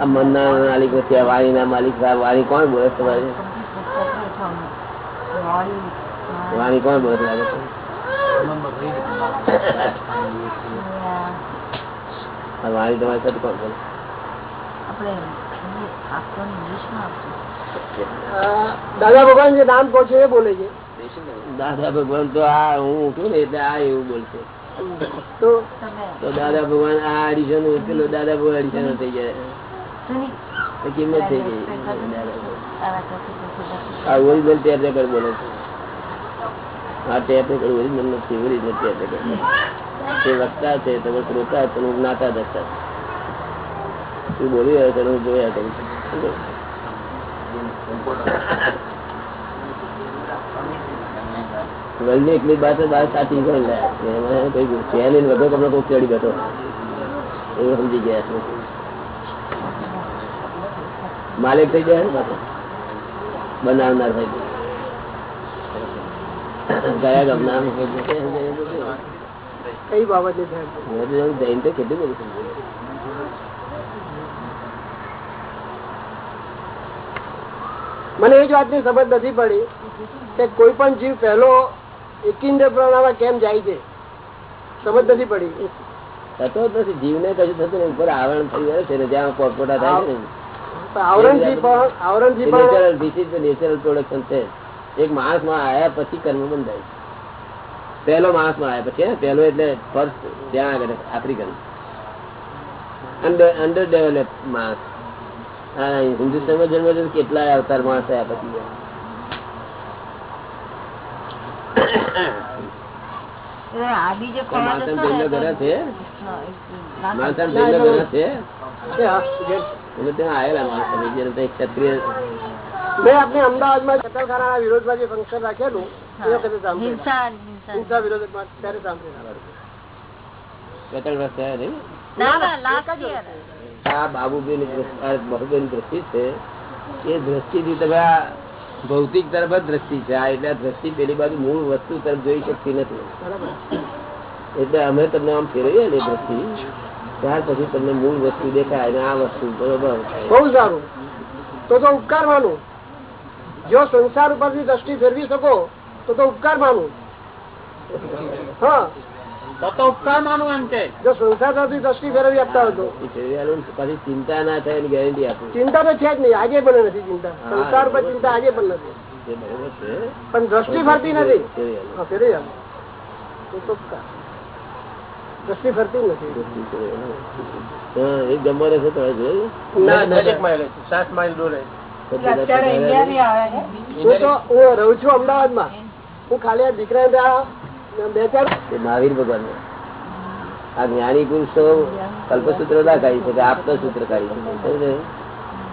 આ મનના માલિક નથી વાણી ના માલિક વાણી કોણ બોલે તમારે? વાણી કોણ બોલે લાગે છે? વાણી તમારી સાથે કોણ બોલે? દાદા ભગવાન જે નામ છો એ બોલે છે. દાદા ભગવાન તો આ હું ઉઠું ને એટલે આ એવું બોલશે. તો દાદા ભગવાન આ એડિશન પેલો દાદા ભગવાન એડિશન થઈ ગયા. કિંમત થઈ ગઈ. આ ઓરિજિનલ ટેપ રેકર્ડ બોલે છે. આ ટેપ રેકર્ડ ઓરિજિનલ નથી ઓરિજિનલ ટેપ રેકર્ડ તે વક્તા છે તમે શ્રોતા હું જ્ઞાતા દસતા તું બોલી રહ્યો હું જોયા કરું છું. વર્લ્ડની એકલી બાત બાર સાચી લે. એમાં કઈ નહીં વધુ તમને કોઈ ચડી બેઠો એવું સમજી ગયા છે. માલિક થઈ ગયા ને બનાવનાર થઈ ગયા. કઈ બાબતની જૈન તો કેટલું બધું સમજે. મને એ જ વાતની સમજ નથી પડી કે કોઈ પણ જીવ પહેલો એකිંદ્ર પ્રણામાં કેમ જાય છે? સમજ નથી પડી. થતો જ નથી. જીવને કશું થતું નહીં. ઉપર આવરણ થઈ ગયો છે ને જ્યાં પોટપોટા થાય છે એક માણસમાં આયા પછી કર્મ બંધાય પહેલો માણસમાં આયા પછી પહેલો એટલે ફર્સ્ટ ત્યાં આગળ આફ્રિકન અંડર અંડર ડેવલપ માણસ હિન્દુસ્તાનમાં જન્મ કેટલા અવતાર માણસ આયા પછી. અમદાવાદમાં કતલખાના વિરોધમાં જે ફંક્શન રાખેલું એ વખતે સાંભળ્યું. હિંસા વિરોધમાં ત્યારે યર આ બાબુબેન દ્રષ્ટિ છે. એ દ્રષ્ટિથી તમે ભૌતિક તરફ જ દ્રષ્ટિ છે. આ એટલે દ્રષ્ટિ પેલી બાજુ મૂળ વસ્તુ તરફ જોઈ શકતી નથી. એટલે અમે તમને આમ ફેરવીએ ને દ્રષ્ટિ, ત્યાર પછી તમને મૂળ વસ્તુ દેખાય અને આ વસ્તુ બરોબર બહુ સારું. તો તો ઉપકાર માનું. જો સંસાર ઉપરથી દ્રષ્ટિ ફેરવી શકો, તો તો ઉપકાર માનું. હા. ચિંતા ના થાય એની ગેરંટી આપું. ચિંતા તો છે જ નહીં આજે પણ નથી ચિંતા. સંસાર પર ચિંતા આજે પણ નથી. જે બરોબર છે. પણ દ્રષ્ટિ ફરતી નથી. ફેરવી આલો. હા ફેરવી આલો. તો તો ઉપકાર. દ્રષ્ટિ ફરતી નથી. દ્રષ્ટિ ફેરવી આલો. હા એ જમવા રહેશે તો જોયું ના ના નજીક માઇલ છે સાત માઇલ દૂર હું તો હું રહું છું અમદાવાદમાં. હું ખાલી આ દીકરા મહાવીર ભગવાન આ જ્ઞાની પુરુષો કલ્પસૂત્ર ના કાઢી શકે આપતો સૂત્ર કાઢી શકે?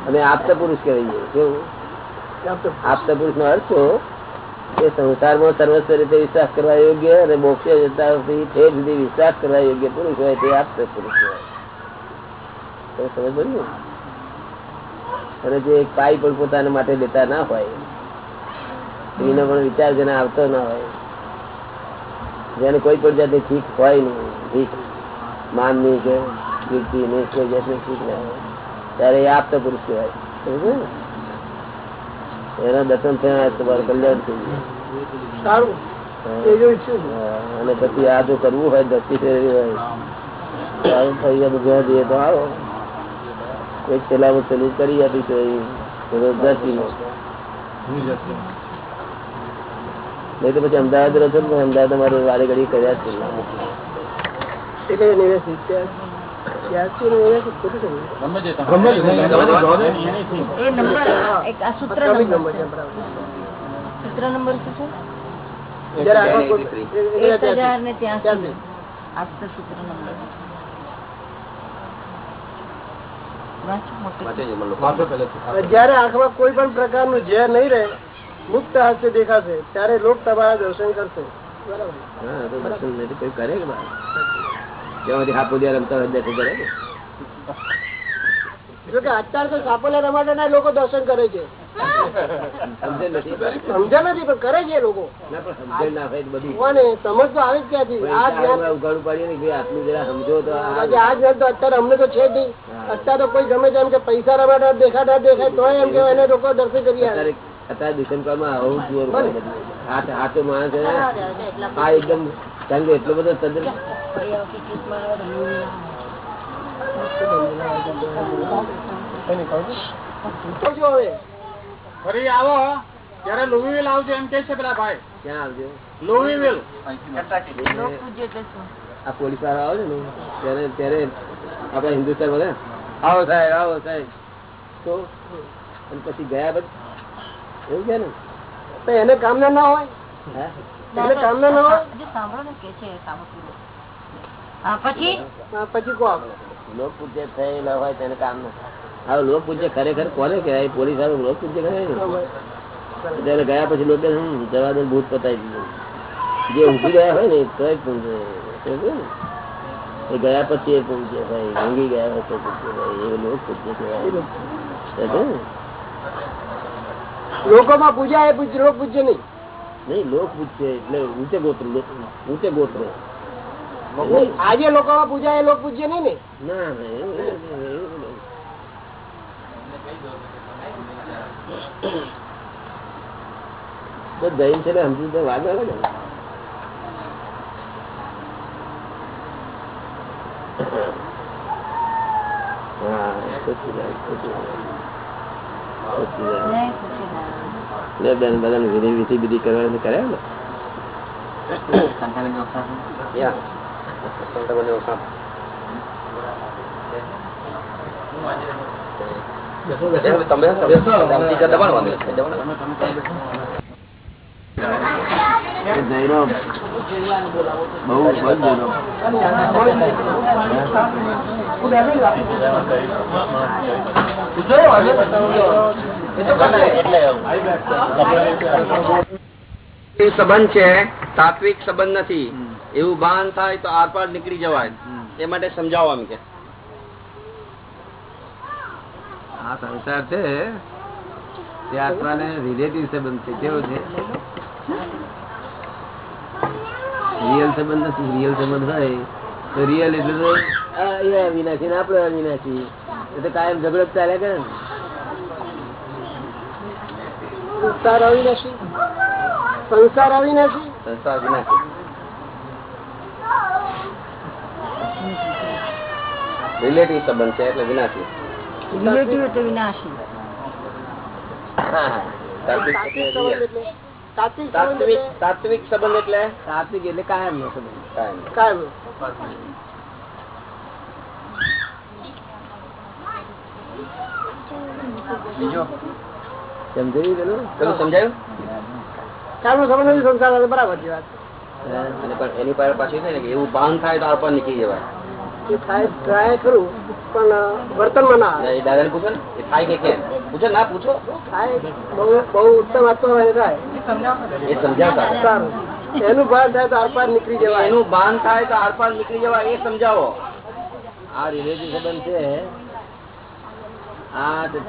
અમે આપતા પુરુષ કહેવાય કેવું? આપતા પુરુષ. નો અર્થ? કે સંસારમાં સર્વસ્વ રીતે વિશ્વાસ કરવા યોગ્ય અને મોક્ષે જતા સુધી ઠેર સુધી વિશ્વાસ કરવા યોગ્ય પુરુષ હોય તે આપતા પુરુષ કહેવાય. સમજ પડી અને જે પાઈ પણ પોતાના માટે લેતા ના હોય એનો પણ વિચાર જેને આવતો ના હોય જેને કોઈ પણ જાતની શીખ હોય નહીં શીખ માનની કે કીર્તિની કોઈ જાતની શીખ ના હોય ત્યારે એ આપતો પુરુષ કહેવાય. એના દર્શન થયા તમારું કલ્યાણ થઈ ગયું સારું. અને પછી આ જો કરવું હોય દસથી ફેરવી હોય સારું થઈ ગયા જ્યાં જઈએ તો આવો. કોઈ પેલામાં પેલું કરી આપીશું એ રોજગારથી નહીં તો પછી અમદાવાદ રહો છો ને અમદાવાદ અમારે વારે ઘડી કર્યા છે. જ્યારે આંખમાં કોઈ પણ પ્રકારનું ઝેર નહીં રહે મુક્ત હસ્તે દેખાશે ત્યારે લોક તમારા દર્શન કરશે. અમને તો છે જ નહીં. અત્યારે તો કોઈ ગમે તેમ કે પૈસા રમાડા દેખાતા દેખાય તો એમ કે એને લોકો દર્શન કરી અત્યારે દુકાનમાં આવું જોર હાથ હાથો માણસ આ એકદમ કારણ કે એટલો બધો તદ્દન ફરી આવો ત્યારે લુવીવિલ આવજો એમ કે છે પેલા ભાઈ. ક્યાં આવજો? લુવીવિલ લોક પૂજ્ય એટલે શું આ પોલીસવાળા આવે ને? ત્યારે ત્યારે આપણા હિન્દુસ્તાન બધા આવો સાહેબ આવો સાહેબ. તો અને પછી ગયા પછી એવું કે ને? તો એને કામના ના હોય? હા? કામના ના હોય? સાંભળો ને કે છે પછી? પછી કહો લોક પૂજ્ય થયેલા હોય તેને કામ ન હા લોક પૂજ્ય ખરેખર કોને કહેવાય? પોલીસ વાળું લોક પૂજ્ય કહેવાય? ત્યારે ગયા પછી લોકો જવા દે ભૂત પતાવી દીધું. જે ઊભી ગયા હોય ને તોય પૂંજે. એ ગયા પછી એ પૂંજે ભાઈ ઊંઘી ગયા પછી પૂજ્ય ભાઈ એ લોક પૂજ્ય કહેવાય? લોકોમાં પૂજા એ પૂજ લોક પૂજ્ય નહીં. નહીં લોક પૂજ્ય એટલે ઊંચે ગોત્ર લોક- ઊંચે ગોત્ર. આજે લોકોમાં પૂજા એ લોક પૂજ્ય નહીં ને. ના. તો જૈન છે ને સમજી તો વાગે આવે ને. હા બેન બધાને વિધિ વિધિ વિધિ કરવાની કર્યા ને? બહુ બહુ સંબંધ છે તાત્વિક સંબંધ નથી. એવું ભાન થાય તો આર પાર નીકળી જવાય. એ માટે સમજાવો એમ કે. આ સંસાર છે તે આત્માને રિલેટિવ સંબંધ છે. કેવો છે? રિયલ સંબંધ નથી. રિયલ સંબંધ હોય તો રિયલ એટલે તો આ એ અવિનાશી ને આપણે અવિનાશી. એ તો કાયમ ઝઘડો ચાલ્યા કરે ને. સંસાર અવિનાશી સંસાર અવિનાશી સંસાર વિનાશી રિલેટિવ સંબંધ છે એટલે વિનાશી. રિલેટિવ એટલે વિનાશી. એટલે સંબંધ એટલે સાત્વિક સંબંધ સાત્વિક એટલે સાત્વિક સંબંધ એટલે? સાત્વિક એટલે કાયમ નો સંબંધ. કાયમ. કાયમ. સમજાયું પેલું? પેલું સમજાયું? કાયમ નો નથી સંસાર બરાબર છે વાત. પણ એની પાસે પાછી છે ને કે એવું ભાન થાય તો આર નીકળી જવાય. થાય ટ્રાય કરું પણ વર્તનમાં ના એ દાદાને પૂછો ને એ થાય કે કેમ? પૂછો ના પૂછો. થાય બહુ બહુ ઉત્તમ આત્મા હોય થાય. એ સમજાવતા સારું. એનું ભાન થાય તો આરપાર નીકળી જવાય. એનું ભાન થાય તો આર પાર નીકળી જવાય એ સમજાવો. આ રિલેટિવ સંબંધ છે આ તો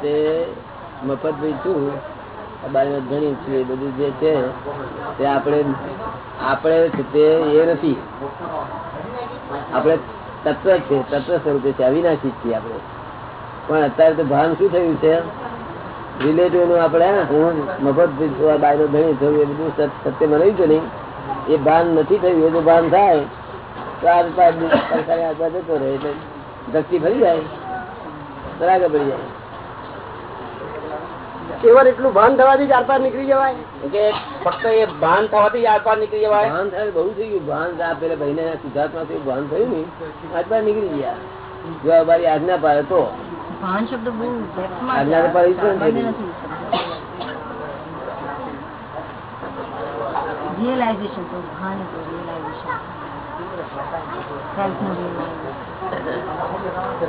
મફતભાઈ છું આ બાજુ ઘણી છે બધું જે છે, તે આપણે આપણે તે એ નથી. આપણે તત્વ છે, તત્વ સ્વરૂપે છે, અવિનાશી છીએ આપણે. પણ અત્યારે તો ભાન શું થયું છે? રિલેટિવનું આપણે, હું મફત બાયરો આ થયું એ બધું સત- સત્ય મનાવ્યું છે નહીં. એ ભાન નથી થયું, એ જો ભાન થાય, તો આ જતો રહે, એટલે ધરતી ફરી જાય. પડી જાય. કેવળ એટલું ભાન થવાથી જ આરપાર નીકળી જવાય? કે ફક્ત એ ભાન થવાથી જ આર નીકળી જવાય? ભાન થાય બહુ થઈ ગયું. ભાન આ પેલા ભાઈને સિદ્ધાર્થમાં થયું ભાન થયું ને આરપાર નીકળી ગયા. જો આજ્ઞા પાડે તો ભાન શબ્દ બહુ આજ્ઞા તો પાડી છે. ને સામાન્ય પેલી. નથી. રિયલાઇઝેશન તો ભાન રિયલાઇઝેશન સેલ્ફ રિયલાઇઝેશન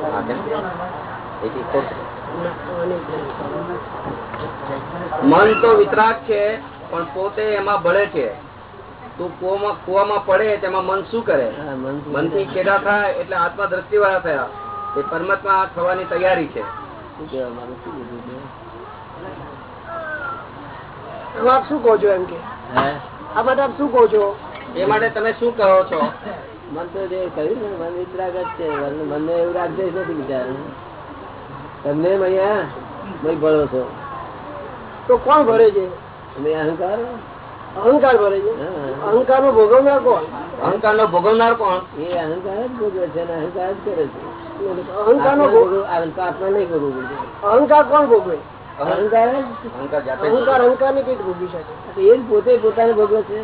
હા, કેમ? એથી ખોટું. મન તો વિતરાગ છે પણ પોતે એમાં ભળે છે. તું કુવામાં કુવામાં પડે તેમાં મન શું કરે? મનથી મનથી થાય એટલે આત્મા દ્રષ્ટિ વાળા થયા. એ પરમાત્મા થવાની તૈયારી છે. આપ શું કહો છો એમ કે? આ બધા આપ શું કહો છો? એ માટે તમે શું કહો છો? મન તો જે કહ્યું ને મન જ છે. મને એવું રાખજે નથી બિચાર તમને અહીંયા નહીં ભળો છો. તો કોણ ભરે છે? તમે અહંકાર? અહંકાર ભરે છે? અહંકાર નો ભોગવનાર કોણ? અહંકાર નો ભોગવનાર કોણ? એ અહંકાર જ ભોગવે છે અને અહંકાર જ કરે છે. અહંકાર નો આત્મા નહીં ભોગવવું પડે. અહંકાર કોણ ભોગવે? અહંકાર અહંકાર અહંકાર અહંકાર ને કઈ ભોગવી શકે. એ જ પોતે પોતાને ભોગવે છે.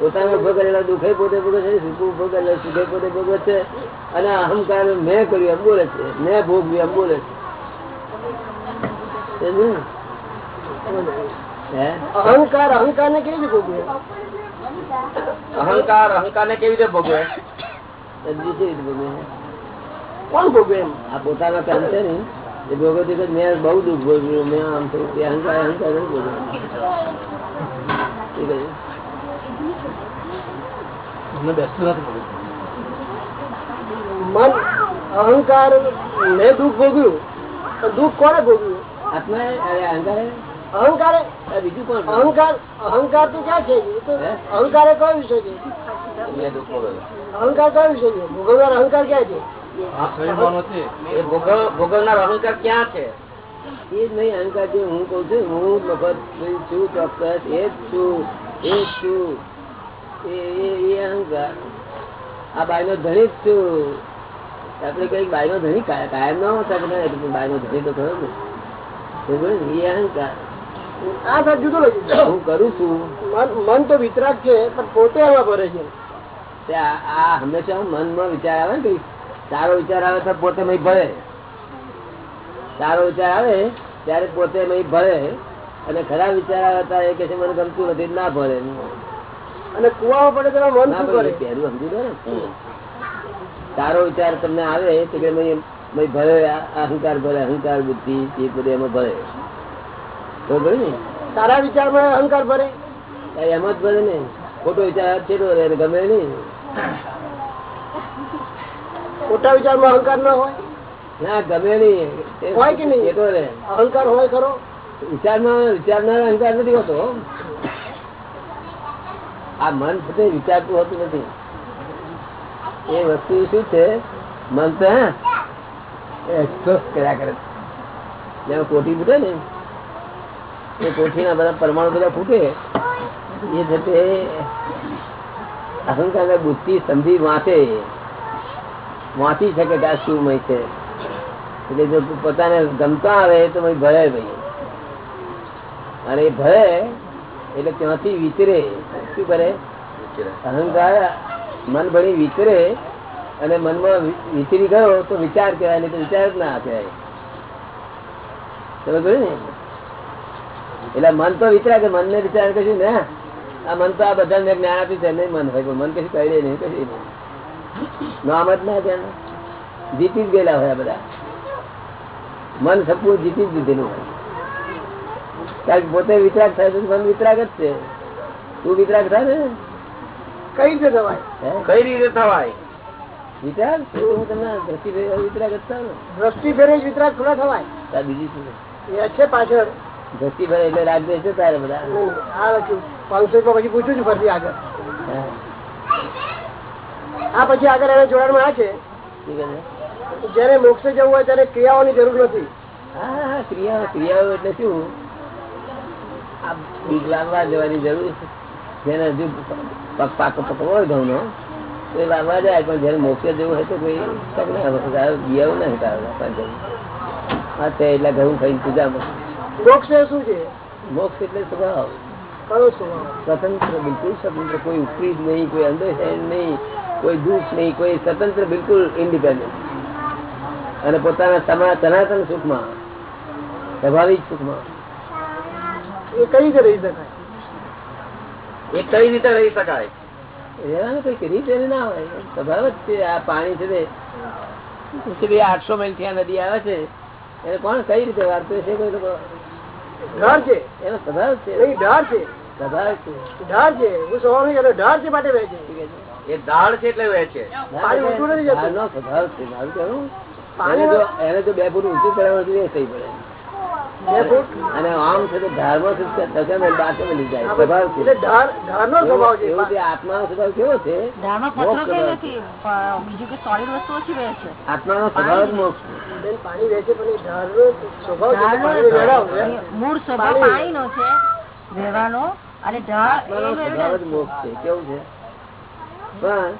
પોતાને ઊભો કરેલા દુઃખે પોતે ભોગવે છે સુખ ઊભો કરેલા સુખે પોતે ભોગવે છે. અને અહંકાર મેં કર્યું એમ બોલે છે. મેં ભોગવ્યું એમ બોલે છે. ને? અહંકાર અહંકાર ને કેવી રીતે ભોગવે? અહંકાર અહંકાર ને કેવી રીતે ભોગવે? કેવી રીતે ભોગવે? કોણ ભોગવે એમ? આ પોતાના કામ છે ને એ ભોગવતી મેં બહુ દુઃખ ભોગવ્યું મેં આમ થયું અહંકાર અહંકાર જ ભોગવે ઠીક છે મન અહંકાર ને દુઃખ ભોગ્યું પણ દુઃખ કોને ભોગ્યું અહંકાર? અહંકાર? બીજું કોણ અહંકાર અહંકાર તો ક્યાં છે? એ અહંકાર કયો વિષય છે? મેં દુઃખ ભોગવ્યું. અહંકાર કયો વિષય છે? ભોગવનાર અહંકાર ક્યાં છે? એ ભોગવનાર અહંકાર ક્યાં છે? એ જ નહીં અહંકાર જે હું કઉ છું હું મફત છું ચોક્કસ એ જ છું એ જ છું. એ અહંકાર. આ બાઈ નો ધણી જ છું. આપડે કંઈક બાય નો ધણી કાયમ ના હોતા કે નો ધણી તો ખરો ને. એ અહંકાર. આ સાહેબ જુદું હું કરું છું. મન મન તો વિતરાગ છે પણ પોતે ભરે છે. આ હંમેશા મનમાં વિચાર આવે ને સારો વિચાર આવે તો પોતે મય ભરે. સારો વિચાર આવે ત્યારે પોતે મય ભરે. અને ખરાબ વિચાર આવે ત્યારે એ કે મને ગમતું નથી ના ભળે અને કુવા પડે તો મન શું કરે? પહેલું સમજી ને? સારો વિચાર તમને આવે તો કે મય અહંકાર ભરે અહંકાર બુદ્ધિ એ બધું એમાં ભરે. તો ને? સારા વિચારમાં અહંકાર ભરે? એમાં જ ભરે ને. ખોટો વિચાર છેડો રહે ગમે નહીં. ખોટા વિચારમાં અહંકાર ના હોય? ના ગમે નહીં. હોય કે નહીં? છેડો રહે અહંકાર હોય ખરો? વિચારમાં વિચારનાર અહંકાર નથી હોતો. આ મન પોતે વિચારતું હોતું નથી. એ વસ્તુ શું છે? મન તો કર્યા કરે જેમ કોઠી ફૂટે ને, એ કોઠીના બધા પરમાણુ બધા ફૂટે. એ છે અહંકાર, બુદ્ધિ સમજી વાંચે. વાંચી શકે કે આ શું મય છે? એટલે જો પોતાને ગમતા આવે તો ભરે ભાઈ. અને એ ભરે એટલે ત્યાંથી વિચરે. શું કરે? અહંકાર મન ભણી વિચરે અને મનમાં વિચરી ગયો તો વિચાર કહેવાય, નહીં તો વિચાર જ ના કહેવાય. કહ્યું ને? એટલે મન તો વિચાર કે મનને વિચાર કશું ને? આ મન તો આ બધા મેં જ્ઞાન આપ્યું છે નહીં મન હોય મન કશું કહી નહીં, કશું નામ જ ના ત્યાં જીતી જ ગયેલા હોય બધા. મન સપનું જીતી જ દીધેલું હોય. કારણ પોતે વિતરાગ થાય તો મન વિતરાગ જ છે. તું વિતરાગ થાય ને? કઈ રીતે થવાય? કઈ રીતે થવાય? વિતરાગ તો હું તમને દ્રષ્ટિ વિતરાગ જ દ્રષ્ટિ ફેરે જ વિતરાગ થોડા થવાય. બીજી શું એ છે પાછળ. દ્રષ્ટિ ભરે એટલે રાગદ્વેષ છે તારે બધા? લખ્યું પાંચસો રૂપિયા પછી પૂછું છું ફરતી આગળ. હા. આ પછી આગળ એને જોડાણમાં આ છે? જયારે મોક્ષે જવું હોય ત્યારે ક્રિયાઓની જરૂર નથી. હા હા ક્રિયાઓ ક્રિયાઓ એટલે શું? આ બીજ લાવવા જવાની જરૂર છે. જેને હજુ પાકો પકવો હોય ઘઉંનો તો એ લાવવા જાય પણ જયારે મોકલે જવું હોય તો કોઈ તક નહીં. બિયાવું ના હતા હા તે એટલે ઘઉં ખાઈને પૂજામાં મોક્ષ શું છે? મોક્ષ એટલે સ્વભાવ. સ્વતંત્ર બિલકુલ સ્વતંત્ર. કોઈ ઉપરી નહીં કોઈ અંડરસ્ટેન્ડ નહીં કોઈ દુઃખ નહીં કોઈ સ્વતંત્ર બિલકુલ ઇન્ડિપેન્ડન્ટ અને પોતાના તમારા સનાતન સુખમાં સ્વાભાવિક સુખમાં. એ કઈ રહી શકાય? એ કઈ રીતે રહી શકાય. આ આઠસો માઇલથી નદી આવે છે એને કોણ કઈ રીતે વાર્તો છે કોઈ લોકો ઢાર છે. એનો સ્વભાવ છે. ઢાર છે. સ્વભાવ છે. ઢાર છે. હું ઢાર છે માટે વહે છે છે? એ ઢાળ છે એટલે વહે છે પાણી ઊંચું નથી જતું. સ્વભાવ છે. મારું કહેવું એને જો બે ફૂટ ઊંચું પડે હતું એ થઈ પડે. અને આમ છે તો તો ધકેલે જાય. સ્વભાવ છે. એવું જે આત્માનો સ્વભાવ કેવો છે? ધારમાં મોક્ષ સ્વભાવ. નથી? પણ બીજું કે સોલિડ વસ્તુ ઓછી રહે છે. આત્માનો સ્વભાવ જ મોક્ષ છે. પાણી વહેશે પણ એ ઢારનો સ્વભાવ છે કે ઢાળનો પાણી વેળાવશે. મૂળ સ્વભાવ પાણીનો છે રહેવાનો. અને ઢાળ આત્માનો એ સ્વભાવ જ મોક્ષ છે. કેવું છે? પણ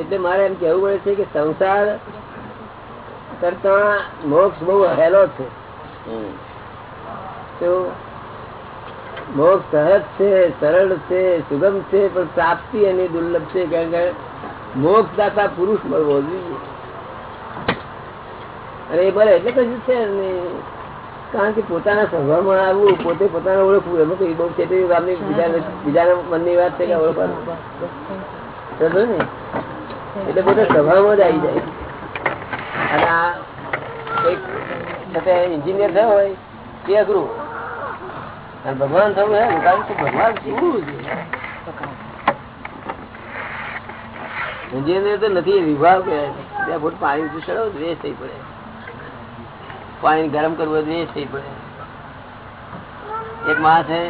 એટલે મારે એમ કેવું પડે છે કે સંસાર કરતા મોક્ષ બહુ હેલો છે. મોક્ષ સહજ છે, સરળ છે, સુગમ છે, પણ પ્રાપ્તિ એની દુર્લભ છે, કારણ કે મોક્ષ દાતા પુરુષ મળવો જોઈએ. અને એ મળે એટલે કશું છે કારણ કે પોતાના સ્વભાવમાં આવવું પોતે પોતાને ઓળખવું, એમાં કઈ બહુ છે ગામની બીજાને મનની વાત છે કે ઓળખવાનું? ને? એટલે પોતે સ્વભાવમાં જ આવી જાય. અને આ એન્જિનિયર થયો હોય તે અઘરું. અને ભગવાન થયું હે કારણ કે ભગવાન એન્જિનિયર તો નથી વિભાગ બે ફૂટ પાણી ચડાવો વેસ્ટ થઈ પડે. પાણી ગરમ કરવું વેસ્ટ થઈ પડે. એક માણસ છે,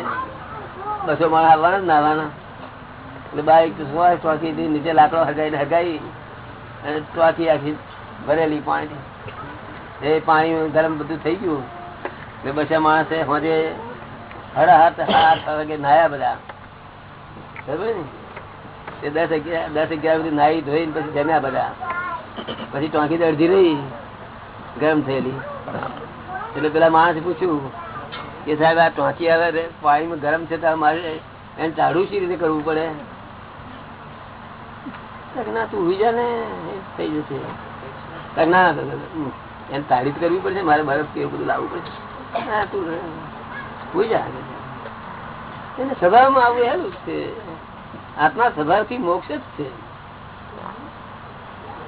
બસો માણસ આવવાના જ નાવાના એટલે બાઈક ટોકી નીચે લાકડો હગાઈ હગાઈ, અને ટોકી આખી ભરેલી પાણી એ પાણી ગરમ બધું થઈ ગયું. એટલે બસા માણસે હોજે હર હાથ હાથ વાગે નાયા બધા. બરાબર ને તે દસ અગિયાર દસ અગિયાર સુધી નાહી ધોઈને પછી જમ્યા બધા. પછી ટોંકી દર્દી રહી, ગરમ થયેલી. એટલે પેલા માણસે પૂછ્યું કે સાહેબ, આ ટોંકી આવે પાણીમાં ગરમ છે તો મારે એને ચાડું શી રીતે કરવું પડે? ના તું ઉઈ જા ને થઈ જશે. ના એને તારીફ કરવી પડશે મારે બરફ કે એવું બધું લાવવું પડશે. તું ઉઈ જા એને સ્વભાવમાં આવું હેલું છે. આત્મા સ્વભાવથી મોક્ષ જ છે.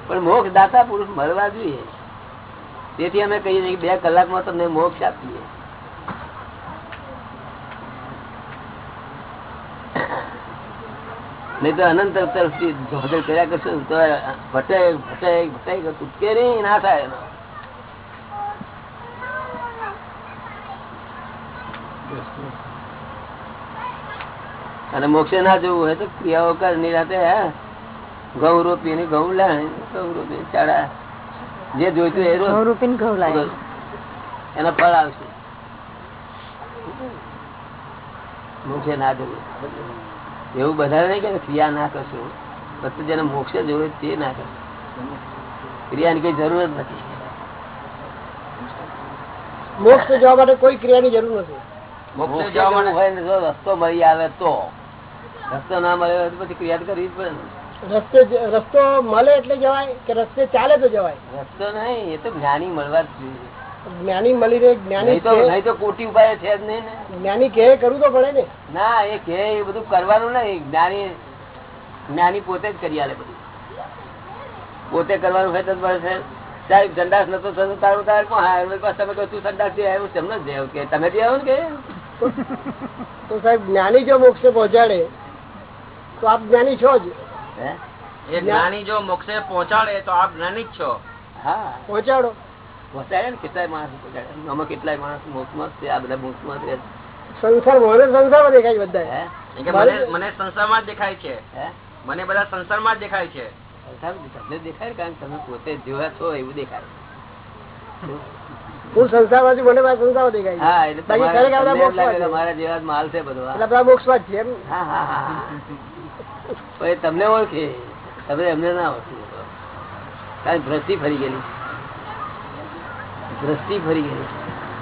પણ મોક્ષ દાતા પુરુષ મળવા જોઈએ. તેથી અમે કહીએ છીએ કે બે કલાકમાં તમને મોક્ષ આપીએ. નહીં તો અનંત તરફથી કર્યા કરશો તો ભટાય ભટાય ભટાય ઉટકે નહીં ના થાય એનો. અને મોક્ષે ના જવું હોય તો ક્રિયાઓ કર નિરાતે હે? ઘઉં રોપી ને ઘઉં લે ઘઉં રોપી ચાડા જે જોઈતું એ રોપ. રૂપીન ઘઉં લાવે એના ફળ આવશે. મોક્ષે ના જવું એવું બધા નહીં કે ક્રિયા ના કરશો. બધું જેને મોક્ષે જવું હોય તે ના કરશો ક્રિયાની કઈ જરૂર જ નથી. મોક્ષ જવા માટે કોઈ ક્રિયાની જરૂર નથી. મોક્ષ જવા માટે રસ્તો મળી આવે તો. રસ્તો ના મળે પછી ક્રિયા કરવી જ પડે ને. રસ્તો મળે એટલે જવાય કે રસ્તે ચાલે તો જવાય? રસ્તો નહીં એ તો જ્ઞાની મળવા જ જોઈએ. જ્ઞાની મળી રહે જ્ઞાની તો નહીં તો કોટી ઉપાય છે જ નહીં ને. જ્ઞાની કે કરવું તો પડે ને. ના એ કે એ બધું કરવાનું નહીં. જ્ઞાની જ્ઞાની પોતે જ કરી આલે બધું. પોતે કરવાનું હોય તો છે. સાહેબ સંડાસ નતો થતો તારું તાર કોણ? હા એમ બસ તમે કહો તું સંડાસ જે આવ્યું તમને જ કે તમે જે આવ્યો ને કે? તો સાહેબ જ્ઞાની જો મોક્ષે પહોંચાડે તો આપ જ્ઞાની છો જ. એ જ્ઞાની જો મોક્ષે પહોંચાડે તો આપ જ્ઞાની જ છો. હા. પહોંચાડો. પહોંચાડે ને કેટલાય માણસ આમાં કેટલાય માણસ મોક્ષમાં છે આ બધા મોક્ષમાં છે. સંસાર મને સંસારમાં દેખાય બધા મને મને સંસારમાં જ દેખાય છે. મને બધા સંસારમાં દેખાય છે. તમને દેખાય કારણ કે તમે પોતે જેવા છો એવું દેખાય. હું સંસારમાંથી મને બધા દેખાય હા એટલે તમારે- છે. જેવા માલ છે બધો મોક્ષ જ છે હા હા હા હા. પણ એ તમને ઓળખે. તમે એમને ના ઓળખી કારણ કે દ્રષ્ટિ ફરી ગયેલી. દ્રષ્ટિ ફરી ગયેલી.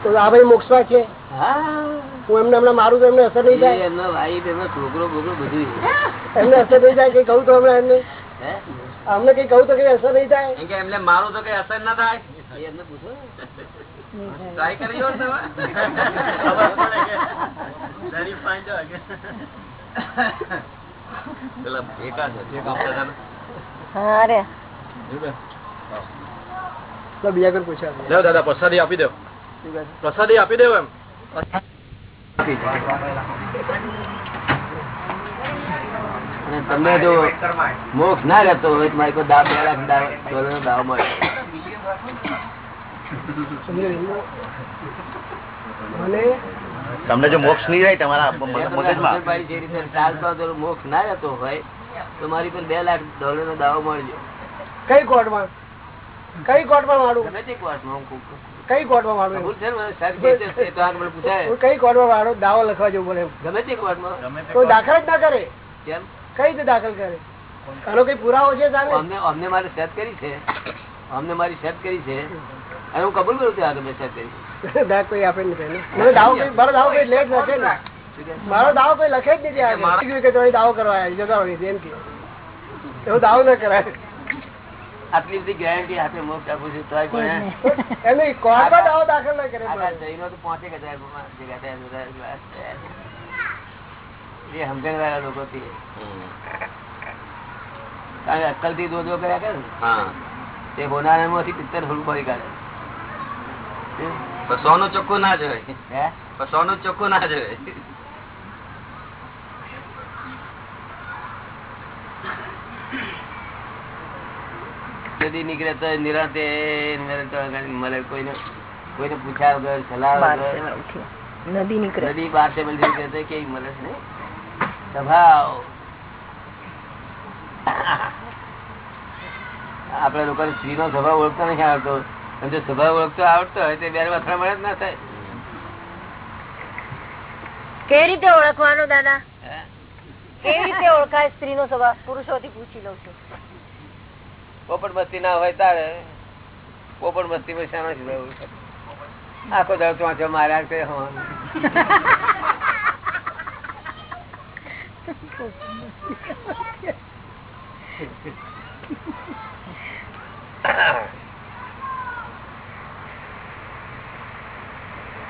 તો આ ભાઈ મોક્ષમાં છે? હા. હું એમને હમણાં મારું તો એમને અસર નહીં થાય? એમનો વાઈફ એમનો છોકરો બોકરો બધું એમને અસર નહીં થાય? કઈ કહું તો હમણાં એમને? હે? અમને કઈ કહું તો કઈ અસર નહીં થાય? કે એમને મારું તો કઈ અસર ના થાય? એમને પૂછો. ને. ટ્રાય કરી જો તમે. પેલા છે બીજા પૂછ્યા દાદા પ્રસાદી આપી દેવ પ્રસાદી આપી દેવ એમ. અને તમને જો મોક્ષ ના રહેતો હોય તો મારે કોઈ દાવ બે લાખ દાવ- મળે. તમને જો મોક્ષ નહીં રહે તમારા મગજમાં? જે રીતે ચાલતો મોક્ષ ના રહેતો હોય તો મારી પર બે લાખ ડોલર નો દાવો મળજો. કઈ કોર્ટમાં? કઈ કોર્ટમાં વાળું? ગમે તે કોર્ટમાં કઈ કોર્ટમાં વાળું કઈ કોર્ટમાં વાળો? દાવો લખવા જવું પડે. ગમે તે કોર્ટમાં. કોઈ દાખલ જ ના કરે? કેમ? કઈ રીતે દાખલ કરે? આનો કઈ પુરાવો છે સામે અમને અમને મારે સેટ કરી છે. અમને મારી સેટ કરી છે. અને હું કબૂલ કરું છું આ તમે સેટ કરી. કોઈ આપે જ નથી મને દાવો કોઈ મારો દાવો કોઈ લેટ લખે ને? મારો દાવો કોઈ લખે જ નથી આગળ. કીધું કે તમે દાવો કરવા આવ્યા જતા રહો એમ કે. એવો દાવો ન કરાય. આટલી બધી ગેરંટી હાથે મોક્ષ આપું છું એમ નહીં, કોર્ટમાં દાવો દાખલ ના કરે જૈનો તો બધા class એ સમજણ વાળા લોકો થી કારણ કે અક્કલથી દોધો કર્યા કરે ને. હા. તે બોનારા માંથી પિત્તર ફૂલ ભરી કાઢે. સોનું ચોખ્ખું ના પણ સોનું ચોખ્ખું ના નદી નીકળે તો નિરાંતે મળે. કોઈને કોઈને પૂછ્યા વગર સલાહ નદી નીકળે. નદી બાર ટેબલ નીકળે કેવી મળે છે નહીં? સ્વભાવ. આપડે લોકો સ્ત્રી નો સ્વભાવ ઓળખતો નથી આવડતો અને જો સ્વભાવ ઓળખતો આવડતો હોય તો બે અથડા જ ના થાય. કેવી રીતે ઓળખવાનો દાદા? કેવી રીતે ઓળખાય સ્ત્રી નો સ્વભાવ? પુરુષોથી પૂછી લઉં છું. પોપટ મસ્તી ના હોય તારે. પોપટ મસ્તી માં શાના ઓળખાય? આખો દાડો વાંચો માર્યા છે હો.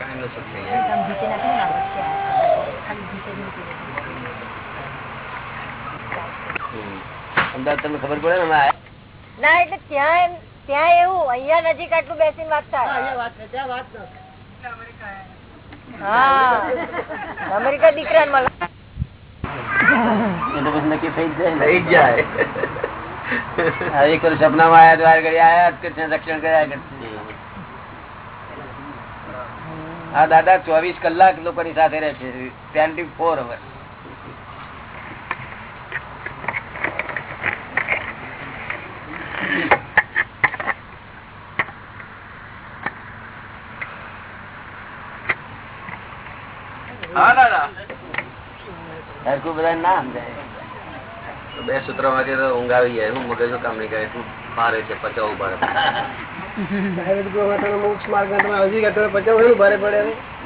જો અને તો કરી આલું વ્યવસ્થા. એ ધરતી બદલી આલું. કાંઈ નો સુખ થઈ જાય હમ. અમદાવાદ તમને ખબર પડે ને અમે આયા. ના એટલે ત્યાં એમ- ત્યાં એવું અહીંયા નજીક આટલું બેસીને વાત હા, થાય અહીંયા વાત છે ત્યાં વાત ન હા અમેરિકા દીકરા મળે એ તો પછી નક્કી થઈ જ જાય ને. થઈ જ જાય હા, એક વાર સપનામાં આયા દ્વાર કરી આયા જ કરશે રક્ષણ કર્યા કરશે આ દાદા, ચોવીસ કલાક લોકોની સાથે રહે છે. ટ્વેન્ટી ફોર અવર હરકું બધા ના બે સૂત્ર વાગે તો ઊંઘ આવી જાય. હું મગજ કામ નહીં કરે. શું મારે છે, પચાવ ને પડે.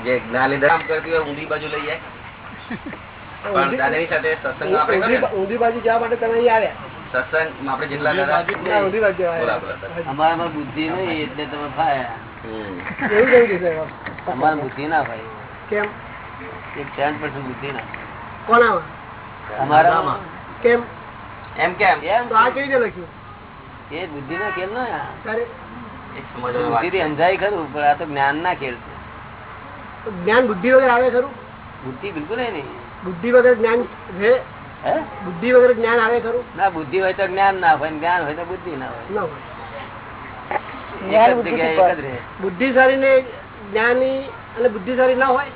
જે જ્ઞાની કામ કરતી હોય ઊંધી બાજુ લઈ જાય. પણ દાદાની સાથે સત્સંગ આપણે ઊંધી બાજુ જવા માટે તમે આવ્યા. સત્સંગ આપણે જેટલા દાદા ના, ઊંધી બાજુ જવા બરાબર. આવ્યા. અમારામાં બુદ્ધિ નહીં એટલે તમે ફાયા? અમારા બુદ્ધિ ના ભાઈ કેમ? એક ટેન પર્સન્ટ બુદ્ધિ ના? કોના અમારામાં. કેમ? એમ કેમ? એમ તો આ કેવી રીતે લખ્યું? એ બુદ્ધિ ના. કેમ ના સમજાય ખરું પણ આ તો જ્ઞાન ના ખેલ છે. જ્ઞાન બુદ્ધિ વગર આવે ખરું? બુદ્ધિ બિલકુલ નહીં. બુદ્ધિ વગર જ્ઞાન છે? બુદ્ધિ વગર જ્ઞાન આવે ખરું? ના બુદ્ધિ હોય તો જ્ઞાન ના હોય ને જ્ઞાન હોય તો બુદ્ધિ ના હોય. બુદ્ધિશાળી ને જ્ઞાની અને બુદ્ધિશાળી ના હોય.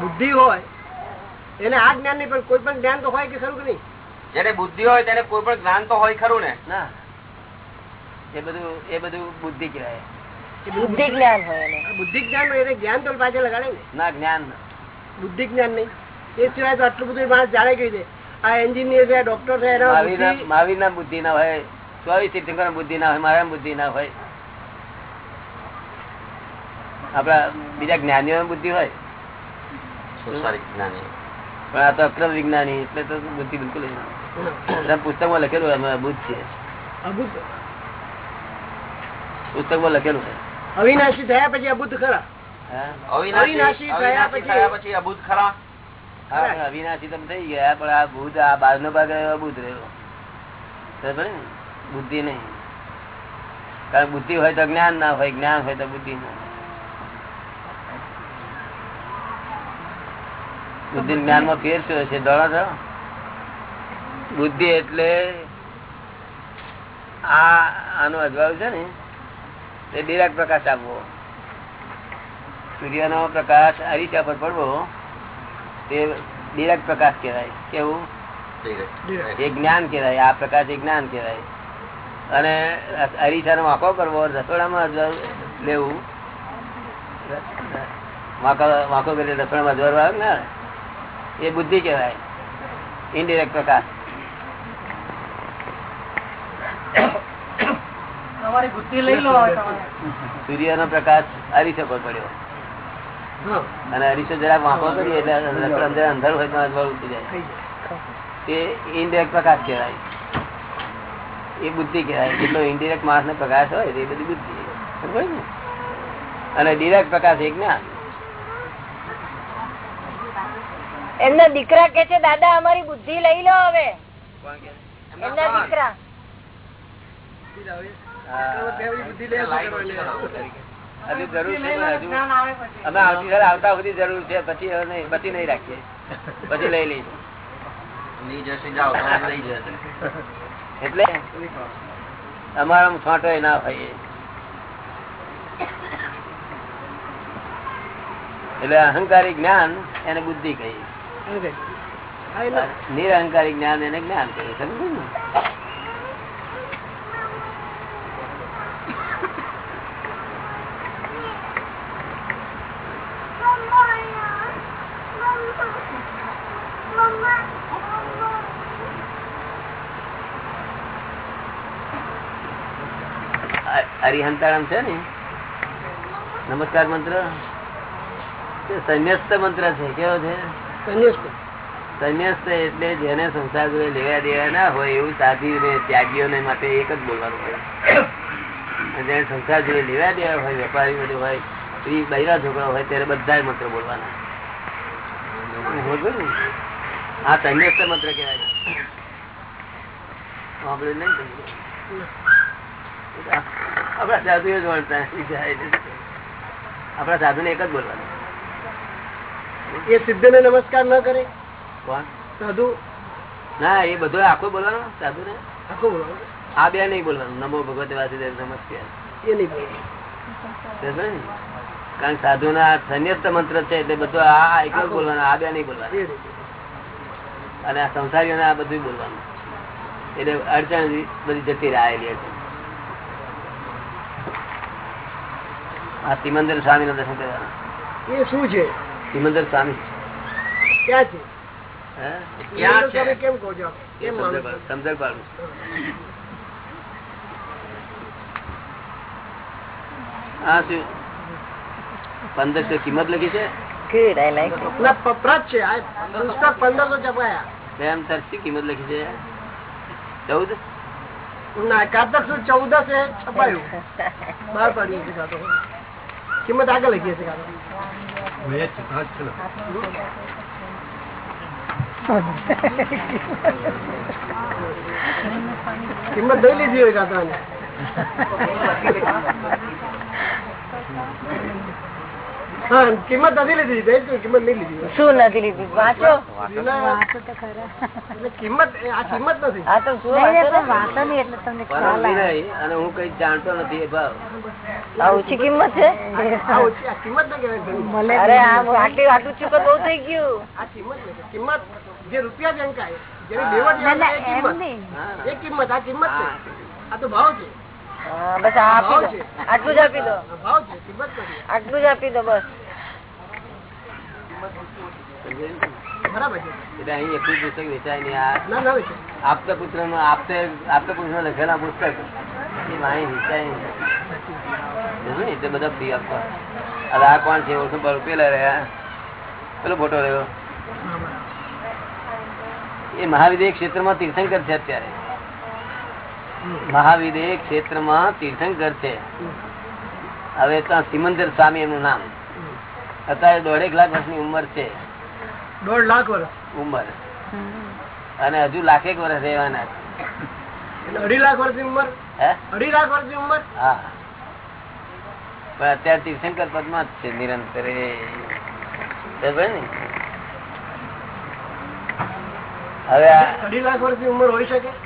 બુદ્ધિ હોય એને આ જ્ઞાન નહીં પણ કોઈ પણ જ્ઞાન તો હોય કે ખરું કે નહીં? જેને બુદ્ધિ હોય તેને કોઈ પણ જ્ઞાન તો હોય ખરું ને? ના. એ બધું એ બધું બુદ્ધિ કહેવાય. બુદ્ધિ જ્ઞાન હોય બુદ્ધિ જ્ઞાન હોય જ્ઞાન તો પાછળ લગાડે ને. ના જ્ઞાન બુદ્ધિ જ્ઞાન નહીં. એ સિવાય તો આટલું બધું માણસ જાણે કેવી રીતે? આ એન્જિનિયર છે ડોક્ટર છે એના મહાવીર ના બુદ્ધિ ના હોય ચોવીસ તીર્થંકર બુદ્ધિ ના હોય મારા બુદ્ધિ ના હોય. આપડા બીજા જ્ઞાનીઓ બુદ્ધિ હોય. પણ આ તો અક્રમ વિજ્ઞાની એટલે તો બુદ્ધિ બિલકુલ જ ના. પુસ્તકમાં લખેલું અમે બુદ્ધ છે. અભૂત. પુસ્તકમાં લખેલું છે. અવિનાશી થયા પછી અબુદ્ધ ખરા. અવિનાશી થયા પછી- પછી ખરા? અવિનાશી તમે થઈ ગયા પણ આ ભૂત આ બાર નો ભાગ અબુદ્ધ રહ્યો? બુદ્ધિ નહીં. કારણ બુદ્ધિ હોય તો જ્ઞાન ના હોય જ્ઞાન હોય તો બુદ્ધિ ના બુદ્ધિ જ્ઞાનમાં ફેર શું છે દોડા બુદ્ધિ એટલે આ આનું અજવાળું છે ને તે ડિરેક્ટ પ્રકાશ આપવો. સૂર્યનો પ્રકાશ અરીસા પર પડવો તે ડિરાક પ્રકાશ કહેવાય. કેવું? એ જ્ઞાન કહેવાય આ પ્રકાશ એ જ્ઞાન કહેવાય. અને અરીસાનો વાંકો કરવો રસોડામાં લેવું. વાંકો વાંકો કરી રસોડામાં જોરવા ને? એ બુદ્ધિ કહેવાય. ઇનડિરેક્ટ પ્રકાશ. તમારી બુદ્ધિ લઈ લો હવે તમારે. સૂર્યનો પ્રકાશ અરીસો પર પડ્યો. અને અરીસો જરાક વાંકો કરીએ એટલે અંદર અંધાર હોય તો અજવાળું ઉઠી જાય. તે ઇનડિરેક્ટ પ્રકાશ કહેવાય. એ બુદ્ધિ કહેવાય. જેટલો ઇન્ડિરેક્ટ માણસ ને પ્રકાશ હોય એ બધી બુદ્ધિ ને? અને ડિરેક્ટ પ્રકાશ એક જ્ઞાન. એમના દીકરા કે છે દાદા અમારી બુદ્ધિ લઈ લો હવે. એમના દીકરા. બુદ્ધિ લે હજુ જરૂર છે. અમે આવતીકાલે આવતા સુધી જરૂર છે પછી બચી નહીં રાખીએ. પછી લઈ લઈશું એટલે અમારા છોટો ના હોય એટલે અહંકારી જ્ઞાન એને બુદ્ધિ કહી. નિરહંકારી જ્ઞાન એને જ્ઞાન કહે સમજ ને? અ- છે ને? નમસ્કાર મંત્ર. સંન્યસ્ત મંત્ર છે કેવો છે? સંન્યસ્ત. એટલે જેને સંસાર જોડે લેવા દેવા ના હોય એવું સાધી ને ત્યાગીઓને માટે એક જ બોલવાનું હોય. જેને સંસાર જોડે લેવા દેવા હોય વેપારી બધું હોય સ્ત્રી બૈરા છોકરા હોય ત્યારે બધા મંત્ર બોલવાના. હા? સંન્યસ્ત મંત્ર કહેવાય. સાંભળ્યું નહીં? આપણા સાધુ જ વળતા આપણા સાધુ ને એક જ બોલવાનું. એ સિદ્ધ ને નમસ્કાર ન કરે? કોણ? સાધુ? ના એ બધો આખો બોલવાનો સાધુ ને આખો બોલવાનું. આ બે નહીં બોલવાનું. નમો ભગવતે વાસુદેવ નમસ્કાર. એ નહીં બોલવાનું. કારણ સાધુ ના સંયસ્ત મંત્ર છે એટલે બધું આ એક બોલવાનો આ બે નહીં એ બોલવાનું. અને આ સંસારીઓને આ બધું બોલવાનું. એટલે અડચણ બધી જતી રહેલી અડચણ આ સિમંદર સ્વામી નું દર્શન કરવાના એ શું છે? સિમંદર સ્વામી. ક્યાં છે? હે? ક્યાં છે? કેમ કહો છો? એ કેમ માનો છો? સમજણ સમજણ પાડું હા શું? પંદરસો કિંમત લખી છે? કિંમત લખી ચૌદ? ના કાતર શું છપાયું. બહાર પાડી છે કાતો કિંમત આગળ લખી છે કિંમત દઈ લીધી હોય કાતો આને. હા કિંમત નથી લીધી કિંમત નહીં લીધી. શું નથી લીધું? વાંચો. એટલે કિંમત આ કિંમત નથી. આ તો શું વાંચો ને. પરમ વિનય અને હું કઈ જાણતો નથી ભાવ. આ ઓછી કિંમત છે? કિંમત ના કહેવાય અરે આટલી આટલું ચૂકો બહુ થઈ ગયું. આ કિંમત કિંમત જે રૂપિયા જેની લેવડ એ કિંમત. હા. એ કિંમત આ કિંમત છે. આ તો ભાવ છે. બસ આ આપી દો. આટલું જ આપી દો. આ ભાવ છે કિંમત નથી આટલું જ આપી દો બસ. લખેલા પુસ્તક. એ? એટલે બધા ફ્રી આપવા હવે આ કોણ છે? ઓળખું પર પેલા રહ્યા. પેલો ફોટો રહ્યો. એ મહાવિદ્ય ક્ષેત્રમાં તીર્થંકર છે અત્યારે. મહાવિદેહ ક્ષેત્રમાં તીર્થંકર છે. હવે ત્યાં સિમંદર સ્વામી એમનું નામ. અત્યારે દોઢેક લાખ વર્ષની ઉંમર છે. દોઢ લાખ વર્ષ. ઉંમર. અને હજુ લાખેક વર્ષ રહેવાના છે. એટલે અઢી લાખ વર્ષની ઉંમર? હે? અઢી લાખ વર્ષની ઉંમર? હા. પણ અત્યારે તીર્થંકર પદમાં જ છે નિરંતર. એ ને? હવે અઢી લાખ વર્ષની ઉંમર હોઈ શકે?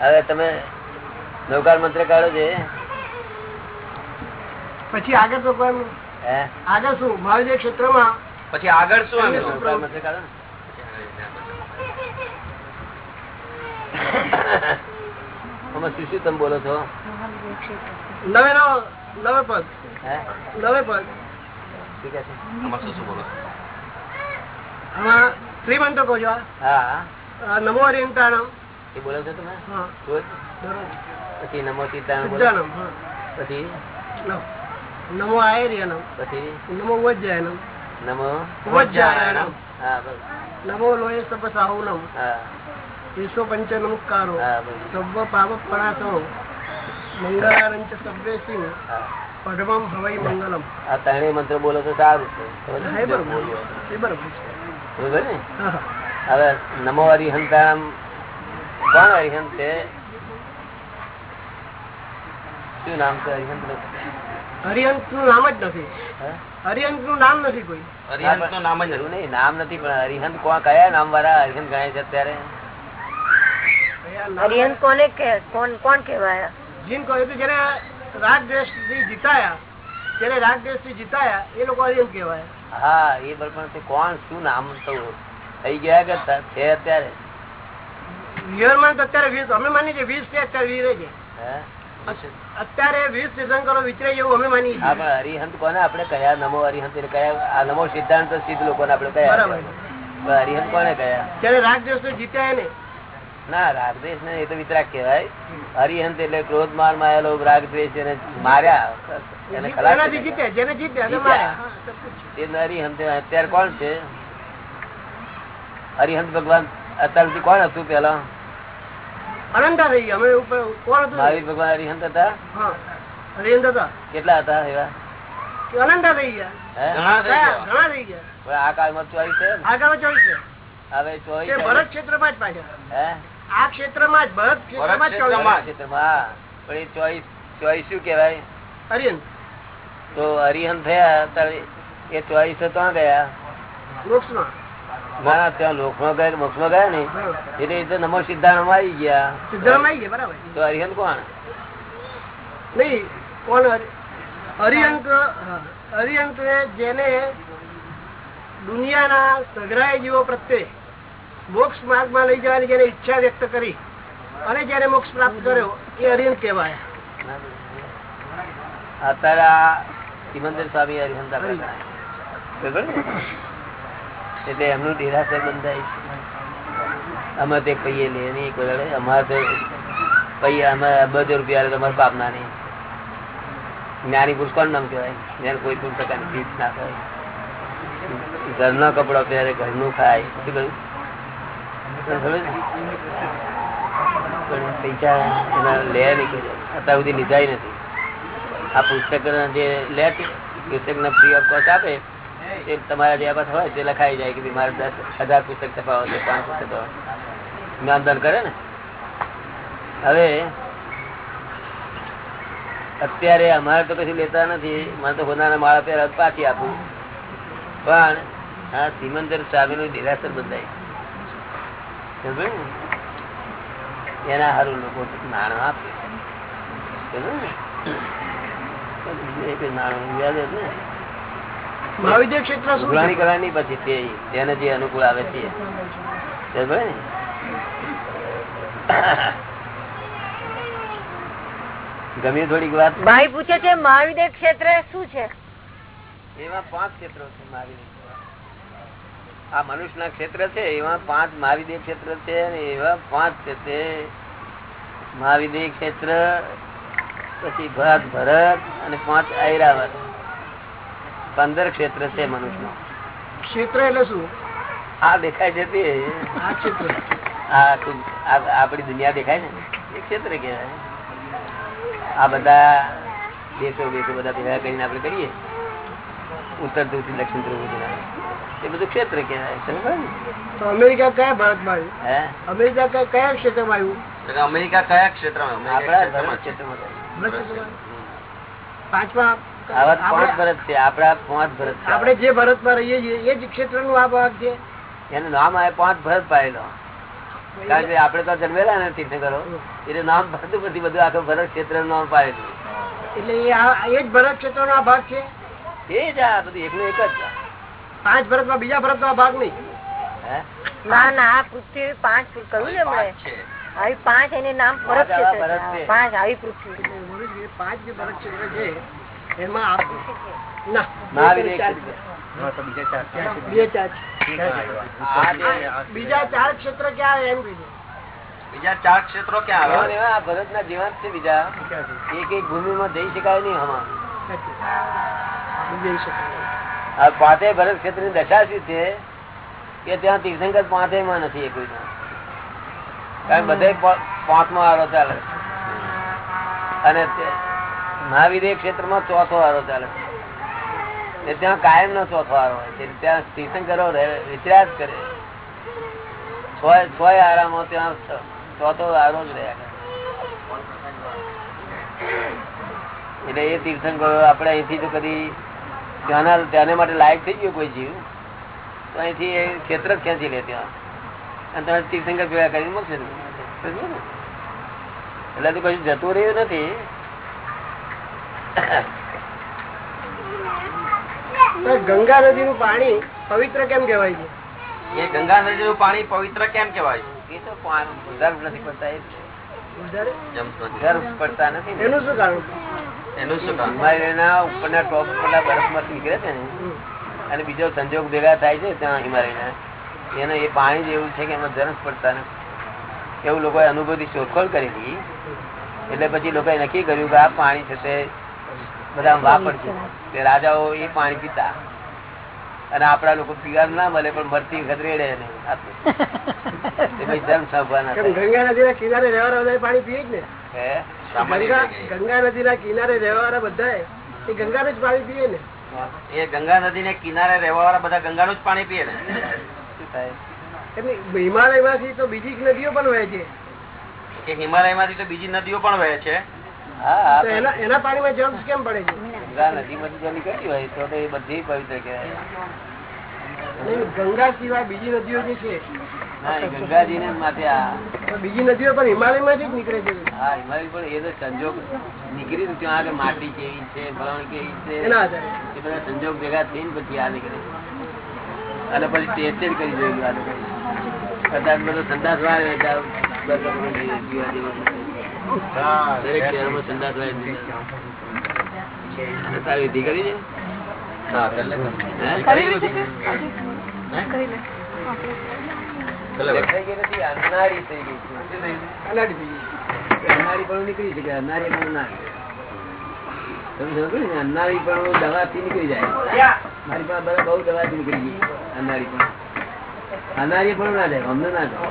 હવે તમે નૌકાર મંત્ર કાઢો છે પછી આગળ તો કોઈ આગળ શું? મહાવિદ્ય ક્ષેત્રમાં પછી આગળ શું નૌકાર મંત્ર કાઢો ને. આમાં શું શું તમે બોલો છો? નવે નવ નવે પદ. નવે પદ શ્રીમંતો કહો છો હા. નમો હરિયંતાણમ એ બોલો છો તમે? હા. રોજ? દરરોજ. પછી નમો સીતારામ બોલો. હા. પછી? નવ. નમો આયર્યનમ. પછી? નમો વજ્જાયનમ નમો વજ્જાયનમ હા બસ. નમો લોહે સબ નમ હા. વિશ્વ પંચ નમસ્કારો સર્વ પાપ પરાસો મંગળારંચ સભ્ય સિંહ હા. પડમમ હવઈ મંગલમ. આ ત્રણેય મંત્ર બોલો તો સારું છે. બરોબર એ બરોબર છે. બરોબર ને. હવે નમો હરિહંતામ. કોણ હરિહંત છે? શું નામ છે હરિહંતનું? હરિહંતનું નામ જ નથી? હરિહંતનું નામ નથી કોઈ. હરિહંતનું નામ જ નહીં નામ નથી. પણ હરિહંત કોણ કયા નામ વાળા હરિહંત ગણાય છે અત્યારે? હરિયન કોને કે- કોણ કોણ કહેવાય જીન કહ્યું હતું જેને રાગ દ્વેષથી જીતાયા જેને રાગ દ્વેષથી જીતાયા એ લોકો હરિહંત કહેવાય હા એ બરાબર છે કોણ શું નામ તો થઈ ગયા કે છે અત્યારે તો અત્યારે વીસ અમે માની છીએ વીસ છે અત્યારે વીરે છે હે? અત્યારે વીસ તીર્થંકરો વિચરાય એવું અમે માની હા હરિહંત કોને આપણે કયા નમો હરિહંત કયા આ નમો સિદ્ધાંત સિદ્ધ લોકોને આપણે કયા હરિહંત કોને કયા જેને રાગ દ્વેષ જીત્યા એને ના રાગદ્વેષ ને એ તો વિતરાગ કહેવાય. હરિહંત એટલે ક્રોધ મારમાં રાગ દ્વેષ એને માર્યા. એને હરિહંત અત્યારે કોણ છે? હરિહંત ભગવાન અત્યાર સુધી કોણ હતું પેલા અનંતા થઈ ગયા અમે ઉપર કોણ હતું? મહાવીર ભગવાન હરિહંત હતા? હા હરિહંત હતા. કેટલા હતા એવા? આ કાળમાં ચોવીસ છે? હવે ચોવીસ ભરત ક્ષેત્રમાં જ પાછા. હે? આ ક્ષેત્રમાં જ ભરત ક્ષેત્રમાં પણ એ ચોઈસ ચોઈસ શું કેવાય હરિહન. તો હરિહન થયા ત્યારે એ ચોઈસ તો ગયા? વૃક્ષમાં. ના ત્યાં લોકમાં ગયા મોક્ષમાં ગયા ને? એટલે તો નમો સિદ્ધાંત આવી ગયા. સિદ્ધારામ આવી ગયા બરાબર. તો હરિહંત કોણ? નહીં કોણ હરિ- હરિહંત હરિહંત જેને દુનિયાના સગરાય જીવો પ્રત્યે મોક્ષ માર્ગમાં લઈ જવાની જયારે ઈચ્છા વ્યક્ત કરી અને જયારે મોક્ષ પ્રાપ્ત કર્યો, એ હરિહંત કહેવાય. અત્યારે આ સિમંદર સ્વામી ને? એટલે એમનું દેરાસર બંધાય અમે તે કહીએ લે નહીં, કોઈ દાડે. અમારે તો પૈયા અમે બધો રૂપિયા તમારા પાપના નહીં. જ્ઞાની પુરુષ કોણ નામ કહેવાય? જેને કોઈ પણ પ્રકારની ભીખ ના થાય ઘરના કપડો પહેરે, ઘરનું ખાય. શું કહ્યું? પૈસા લે અત્યાર સુધી લીધાય નથી આ પુસ્તક જે લે છે, પુસ્તક ના ફ્રી ઓફ આપે એ તમારા હોય તે લખાઈ જાય કે મારે દસ હજાર પુસ્તક છપાવો છે પાંચ પુસ્તક જ્ઞાનદાન કરે ને હવે અત્યારે અમારે તો કશું લેતા નથી મને તો ખોદાના માળા પહેરા પાછી આપું પણ આ સિમંદર સ્વામી નું દેરાસર બંધાય? એના હારું લોકો નાણું આપે. અનુકૂળ આવે છે. ગમે થોડીક વાત? ભાઈ પૂછે છે મહાવિદ્ય ક્ષેત્ર શું છે? એવા પાંચ ક્ષેત્રો છે મહાવીર આ મનુષ્ય ના ક્ષેત્ર છે એવા પાંચ મહાવિદ્ય ક્ષેત્ર છે અને એવા પાંચ છે તે મહાવિદ્ય ક્ષેત્ર પછી ભરત ભરત અને પાંચ ઐરાવત પંદર ક્ષેત્ર છે મનુષ્ય ક્ષેત્ર એટલે શું? આ દેખાય છે તે. આ ક્ષેત્ર. આપણી દુનિયા દેખાય ને? એ ક્ષેત્ર કહેવાય. આ બધા દેશો દેશો બધા ભેગા કરીને આપણે કરીએ. ઉત્તર ધ્રુવથી દક્ષિણ ધ્રુવ એ બધું ક્ષેત્ર કહેવાય તો અમેરિકા કયા ભારતમાં આવ્યું? હે? અમેરિકા કયા- કયા ક્ષેત્રમાં આવ્યું? અમેરિકા કયા ક્ષેત્રમાં? આપણા ક્ષેત્રમાં? પાંચમા આવા પાંચ ભરત છે આપણા પાંચ ભરત છે. આપણે જે ભારતમાં રહીએ છીએ એ જ ક્ષેત્રનું આ ભાગ છે. એનું નામ આવે પાંચ ભરત પાડેલો કારણ કે આપડે તો જન્મેલા ને તીર્થંકરો એટલે નામ ભરતું પછી બધું આખું ભરત ક્ષેત્ર નામ પાડેલું એટલે એ જ ભરત ક્ષેત્રનો આ ભાગ છે? એ જ આ બધું એકનું એક જ પાંચ ભરતમાં બીજા ભરતનો આ ભાગ નહીં. ના ના પૃથ્વી પાંચ કહ્યું ને એમણે? આવી પાંચ એને નામ ભરત પાંચ આવા ક્ષેત્ર ભરત છે. છે. પાંચ આવી પૃથ્વી. એટલે મોરેશજી, એ પાંચ જે ભરત ક્ષેત્ર છે એમાં આપ- ના. મહાવીર એક ચાર ક્ષેત્ર. બે ચાર આ જે બીજા ચાર ક્ષેત્ર ક્યાં આવે એમ કીધું. બીજા ચાર ક્ષેત્રો ક્યાં આવે? ભરત આ ભરતના જીવન છે બીજા. એક એક ભૂમિમાં જઈ શકાય નહીં આમાં પાંચે ભરત ક્ષેત્રની દશા શું છે? કે ત્યાં તીર્થંકર પાંચે માં નથી એક કારણ બધે પાંચમો આરો ચાલે. અને મહાવીર ક્ષેત્ર ક્ષેત્રમાં ચોથો આરો ચાલે. છે ત્યાં કાયમ નો ચોથો આરો હોય છે. ત્યાં તીર્થંકરો રહે- જ કરે. છ આરામો ત્યાં ચોથો આરો જ રહ્યા કરે. એટલે એ તીર્થંકરો આપણે અહીંથી તો કદી ત્યાંના ત્યાંને માટે લાયક થઈ ગયો કોઈ જીવ? તો અહીંથી એ ક્ષેત્ર જ ખેંચી લે ત્યાં. અને તમે તીર્થંકર ભેગા કરીને મૂકશે એટલે તો કશું જતું રહ્યું નથી. ગંગા ગંગા નદીનું પાણી પવિત્ર કેમ કેવાય છે? એ ગંગા નદીનું પાણી પવિત્ર કેમ કહેવાય એ તો ગર્ભ નથી પડતા એ. છે. ગર્ભ પડતા નથી. એનું શું કારણ એનું શું હિમાલયના ઉપરના ટોપ ઉપરના બરફમાંથી નીકળે છે ને અને બીજો સંજોગ ભેગા થાય છે ત્યાં હિમાલયના. એને એ પાણી જેવું છે કે એમાં જરાક પડતા નથી. એવું લોકોએ અનુભૂતિ શોધખોળ કરેલી. એટલે પછી લોકોએ નક્કી કર્યું કે આ પાણી છે તે બધા વાપરશે. તે રાજાઓ એ પાણી પીતા. અને આપણા લોકો પીવા ના મળે પણ મરતી વખત રેડે નહીં ધર્મ સંભાવના ગંગા નદીના કિનારે રહેવાના પાણી પીએ જ ને? ગંગા નદી ના નદીના કિનારે રહેવાવાળા બધા એ ગંગાનું જ પાણી પીએ ને. એ ગંગા નદીને કિનારે રહેવા વાળા બધા ગંગાનું જ પાણી પીએ ને. હિમાલયમાંથી તો બીજી નદીઓ પણ વહે છે. હિમાલયમાંથી તો બીજી નદીઓ પણ વહે છે. હા હા તો એના એના પાણીમાં જમ્સ કેમ પડે છે? ગંગા નદીમાંથી જો નીકળતી હોય તો તો એ બધી પવિત્ર કહેવાય. ગંગા સિવાય બીજી નદીઓ જે છે હા ને આ. બીજી નદીઓ પણ હિમાલયમાંથી જ નીકળે છે. હા હિમાલય પણ એ તો સંજોગ નીકળી ત્યાં આગળ માટી કેવી છે ભરણ કેવી છે એ બધા સંજોગ ભેગા થઈને પછી આ નીકળે અને પછી ટેસ્ટેડ કરી જોયું આ લોકો. કદાચ બધો સંદાસ વાળે જીવા જેવો દરેક શહેરમાં સંદાસ વાળે તારી વિધિ કરી છે? હા, કરી લે. કરી લીધી થઈ ગઈ છે. થઈ ગઈ. અનાળી પણ નીકળી શકે પણ ના પણ દવાથી નીકળી જાય. મારી પાસે બહુ દવાથી નીકળી ગઈ અનારી પણ. અનારી પણ ના જાય અમને ના જાય.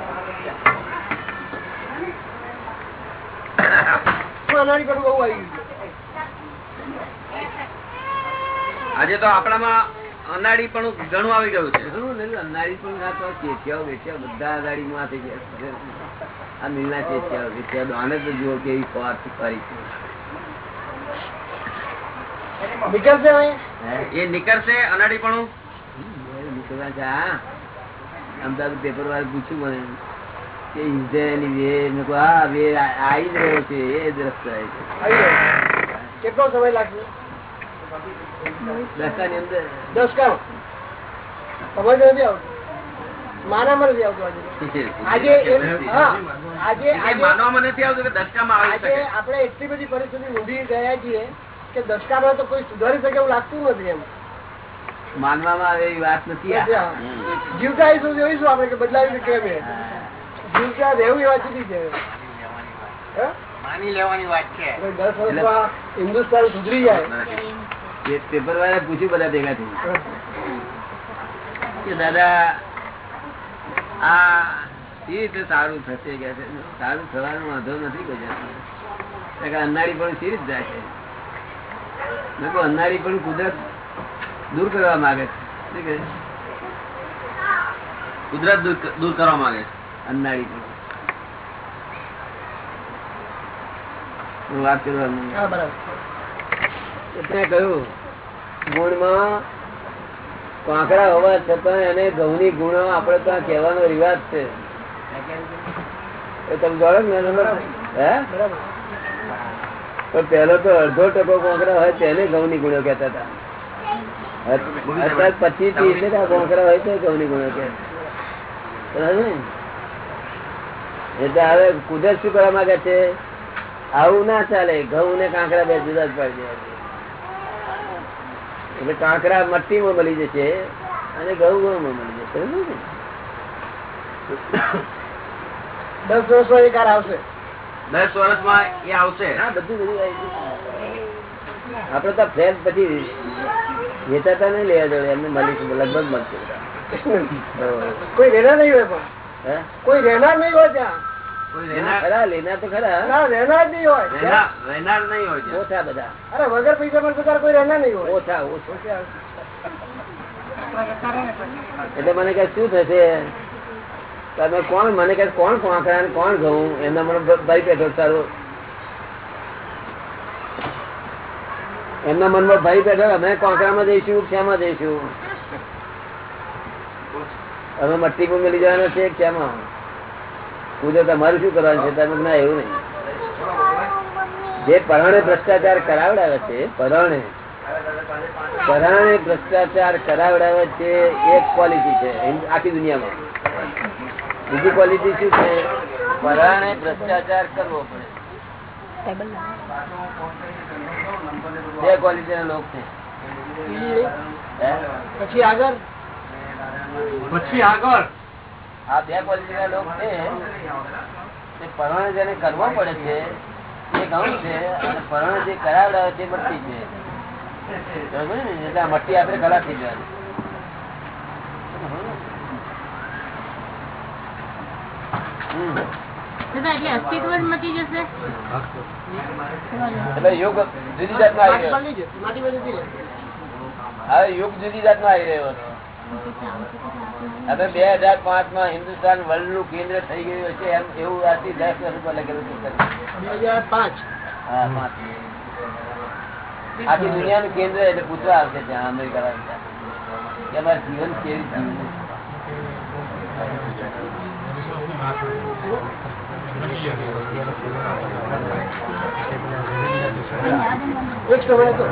અનારી પણ બહુ આવી ગયું આજે તો આપણામાં અનાડી પણ ઘણું આવી ગયું છે. ઘણું નહીં, પણ ના ચેચિયાઓ બધા અનાળીમાં થઈ ગયા આ મિલના ચેચિયાઓ વેચિયાઓ આને તો જુઓ કેવી ફોર્સ ફરી છે. છે નીકળશે હવે? હે? એ નીકળશે અનાડી પણ નીકળવા છે હા અમદાવાદ પેપર વાળા પૂછ્યું મને કે is there મેં કહ્યું, હા વે આવી રહ્યો છે એ જ આવે છે. કેટલો સમય લાગશે? આપણે એટલી બધી પરિસ્થિતિ ઊંધી ગયા છીએ કે દસકામાં તો કોઈ સુધારી શકે એવું લાગતું નથી એમ. માનવામાં આવે એવી વાત નથી. જીવતા આવીશું જોઈશું આપડે કે બદલાવી કેમ જીવતા રહેવું એ વાત જુદી છે વાત છે. દસ વર્ષમાં હિન્દુસ્તાન સુધરી જાય. પેપર વાળા પૂછ્યું બધા ભેગા થઈ કે દાદા આ એ રીતે સારું થશે? કે છે સારું થવાનો વાંધો નથી કે અનાળી પણ સી રીતે જાય છે? લોકો કહ્યું, પણ કુદરત દૂર કરવા માંગે છે? કુદરત દૂર દૂર કરવા માંગે છે. અન્નાળી પણ. વાત કરવા માંગુ. બરાબર. એટલે કહ્યું, ગુણમાં કાંકરા હોવા છતાં એને ઘઉંની ગુણો આપણે ત્યાં કહેવાનો રિવાજ છે. એ તમે જોડો ને પણ પેલો તો અડધો ટકો કોંકરા હોય તેને ઘઉંની ગુણો કહેતા હતા. પચીસ ત્રીસ ટકા કોંકરા હોય તો ઘઉંની ગુણો કે હવે કુદરત શું કરવા માંગે છે? આવું ના ચાલે ઘઉં ને કાંકરા બે જુદા જ પડી જાય. એટલે કાંકરા મટ્ટીમાં મળી જશે અને ઘઉં ઘઉંમાં મળી જશે દસ વર્ષમાં એક આવશે. દસ વર્ષમાં એ આવશે. હા બધું બધું આપડે તો ફ્લેટ પછી વેચાતા નહીં લેવા જોડે એમને મળી લગભગ મળશે કોઈ રહેણા નહીં હોય પણ. હે? કોઈ રહેનાર નહીં હોય ત્યાં. ખરા લેનાર તો ખરા. ના રહેનાર નહીં હોય. રહેનાર રહેનાર નહીં હોય ઓછા બધા. અરે વગર પૈસા પણ બધા કોઈ રહેનાર નહીં હોય. ઓછા ઓછા. એટલે મને કે શું થશે? તમે કોણ મને કે કોણ કોંકરા કોણ ઘઉં? એમના મને ભાઈ પેટો સારું એમના મનમાં ભાઈ બેઠો અમે કોંકરામાં જઈશું ક્યાંમાં જઈશું? અમે મટ્ટી ભૂમિ લઈ જવાના છે ક્યાંમાં કુદરત તમારું શું કરવાનું છે? તમે ના એવું નહીં. જે પરણે ભ્રષ્ટાચાર કરાવડાવે છે પરણે પરાણે ભ્રષ્ટાચાર કરાવડાવે છે એક ક્વોલિટી છે આખી દુનિયામાં. બીજી ક્વોલિટી શું છે? પરાણે ભ્રષ્ટાચાર કરવો પડે. બે ક્વોલિટી ના લોક છે. પછી આગળ? પછી આગળ? આ બે ક્વોલિટી ના લોક છે. તે પરાણે જેને કરવો પડે છે એ ગૌણ છે અને પરાણે જે કરાવડાવે છે મટી છે. બરોબર ને? એટલે આ મટી આપણે કલા થઈ જવાની. યુગ જુદી જાતનો આવી રહ્યો. હવે યુગ જુદી જાતનો આવી રહ્યો હવે બે હજાર પાંચમાં હિન્દુસ્તાન વર્લ્ડનું કેન્દ્ર થઈ ગયું છે એમ એવું આથી દસ વર્ષ લખેલું છે બે હજાર પાંચ. આખી દુનિયાનું કેન્દ્ર એટલે પૂછવા આવશે ત્યાં અમેરિકા કે અમારે જીવન કેવી રીતે એક સમય હતો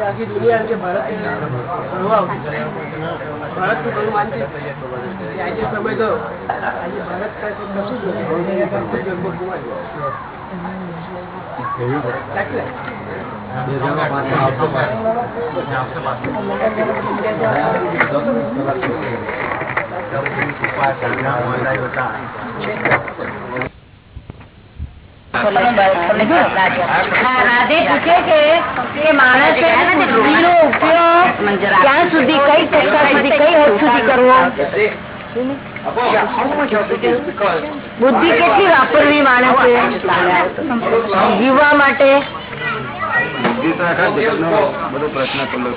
આખી દુનિયા કે ભારત ભારતનું ઘણું માનતી આજે સમય ગયો આજે ભારત કશું જ નથી લગભગ ગુમાવી ગયું. એટલે હા, રાધે પૂછે છે કે માણસે બુદ્ધિનો ઉપયોગ ક્યાં સુધી કઈ કક્ષા સુધી કઈ હદ સુધી કરવો બુદ્ધિ કેટલી વાપરવી માણસે જીવવા માટે બુદ્ધિ તો આખા જગતનો બધો પ્રશ્ન પેલો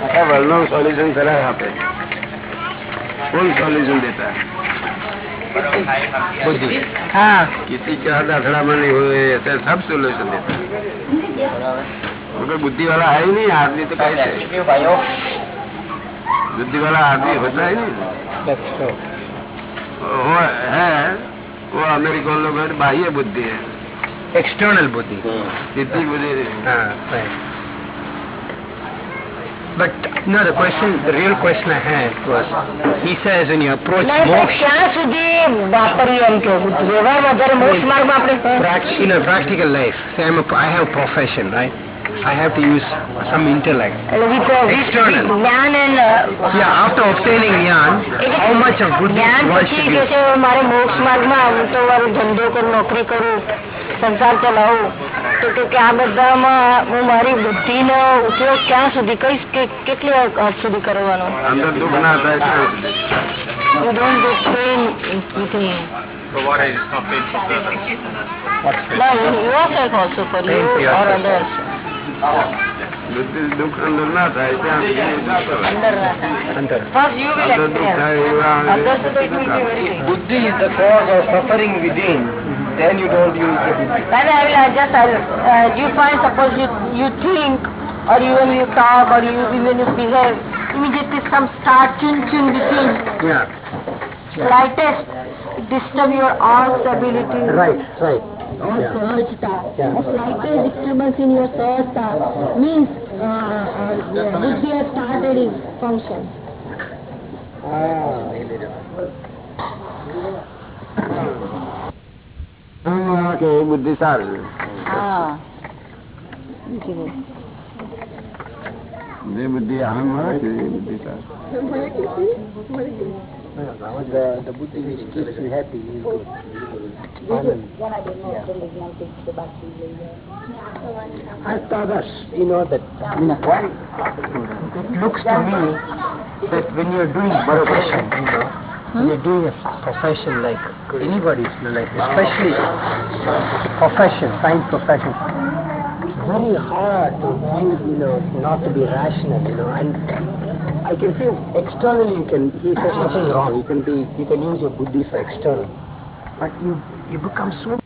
આખા વર્લ્ડ નો સોલ્યુશન કરાવે આપે કોણ સોલ્યુશન દેતા کسی کے ہاتھ اٹھڑا میں نہیں ہوئے ایسے سب سولوشن دیتا بدھی والا ہے ہی نہیں آدمی تو کیسے بدھی والا آدمی ہوتا ہی نہیں ہے وہ امریکن لوگ باہیہ بدھی ہے ایکسٹرنل بدھی جتنی بدھی But no, the question, the real question I had was, he says when you approach નહીં, પણ moksha, ક્યાં સુધી વાપરવી એમ કે વ્યવહારમાં જયારે મોક્ષ માર્ગમાં આપણે pract- in a practical life, say I'm a, I have a profession, right? I have to use some intellect. એટલે with, uh, with External. જ્ઞાન and uh, Yeah, after obtaining jnana, how much of buddhi જ્ઞાન one પછી should કે use? છે મારે મોક્ષ માર્ગમાં હું તો મારો ધંધો કરું નોકરી કરું સંસાર ચલાવું તો કે આ બધામાં હું મારી બુદ્ધિનો ઉપયોગ ક્યાં સુધી કઈ કે- કેટલી હદ સુધી કરવાનો અંદર દુઃખ ના. બુદ્ધિ અંદર ના થાય ત્યાં સુધી જાતો રહે. અંદર ના થાય. Under. Then you don't use the business. Then I will adjust. I'll, uh, you find suppose you you think or even you talk or you even you behave immediately some start chin chin between. Yeah. Slightest disturb your all stability. Right. Right. Swachta. Yeah. A slightest disturbance in your swachta means uh, uh, yeah, which you started function. Ah. કે એ બુદ્ધિ સારી. જે બુદ્ધિ આનંદ મળે છે એ બુદ્ધિ સારી The, the buddhi which keeps you happy is good. Ask the others, you know that one It looks to me that when you're doing profession, you know, when you're doing a profession like anybody's, like especially profession, science profession, very hard to you know, not to be rational, you know, and I can feel externally you can, if there's nothing wrong, you can be, you can use your buddhi for external, but you, you become so